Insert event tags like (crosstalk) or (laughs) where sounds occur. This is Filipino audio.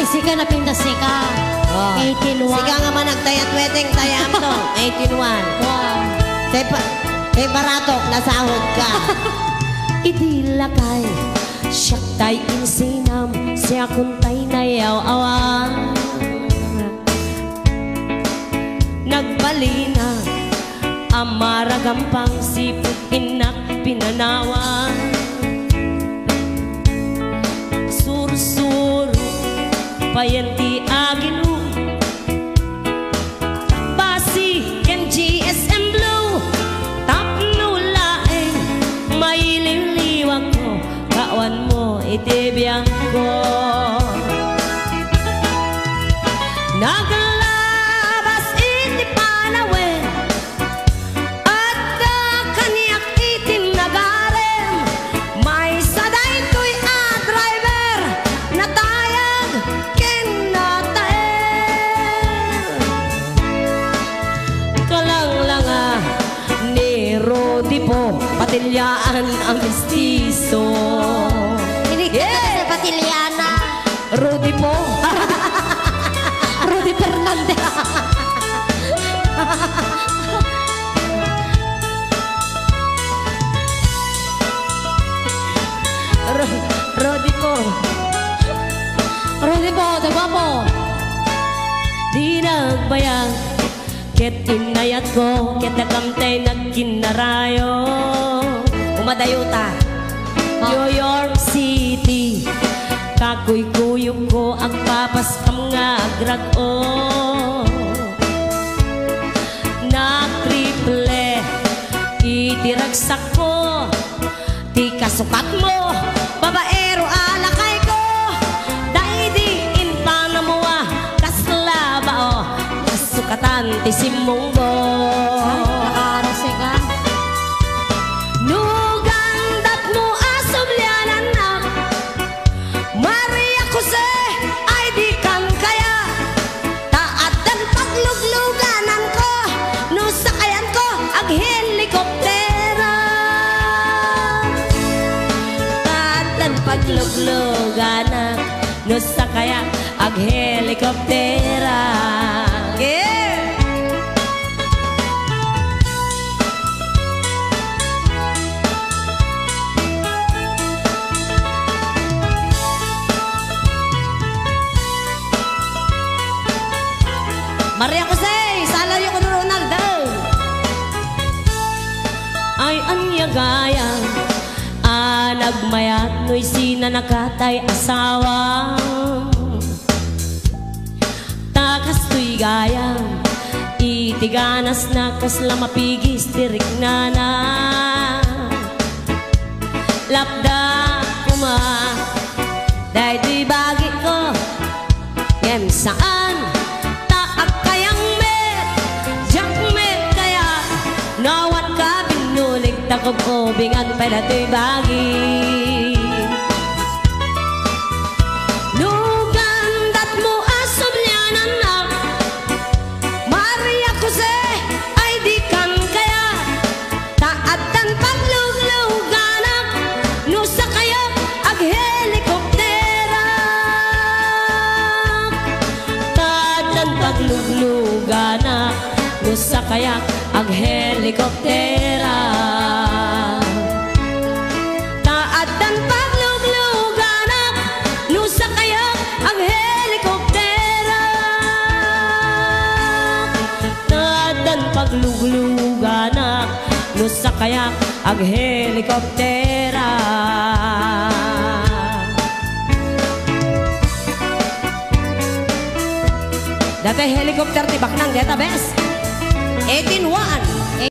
Ay, sika na pinda sika. Oh. 18-1. Sika nga man nagtayat wedding tayam to. (laughs) 18-1. Wow. Kay, pa, kay Baratok, nasahod ka. (laughs) Idilakay Siyak tay insinam Siya kuntay na yaw-awan Nagbalina Amaragampang sipot inak pinanawan Payanti aginu Basi ken GSM Blue. Tap nulaing Maililiwag ko Kawan mo itibiyang Patilyaan ang mestizo Hindi yeah. sa Patiliana. Rodi po (laughs) Rudy Fernandez. Rodi po Rudy po, de guapo. Di nagbayag Ket inayat ko Ket nakamtay nagkinarayo Umadayuta New York City. Kakuy kuyog ko Ang papaskam nga agrag o Na triple Itiragsak ko Di kasukat mo Babaero alakay ko. Dahil di intana mo ah Kasla ba o Kasukatan ti simunggo Taat dan paglugluganan No sakayan ang helikoptera Yeah! Maria Jose, salayo ko Ronaldo. Ay anya gaya, anagmayat no'y sinanakatay asawa. Takas to'y gaya, itiganas na kasla mapigis tirik na na. Lapda kuma, dahil di ko, yan saan takob ubingan pala to'y bagi Nugandat mo asumlianan na Maria Jose ay di kan kaya. Taatan paglugluganak Nusa kayo ag helikoptera. Taatan paglugluganak Nusa kaya ag helikoptera Taatan paglugluganak Nusa kaya ag helikoptera Dati helicopter ti Baknang, data best. 18-1.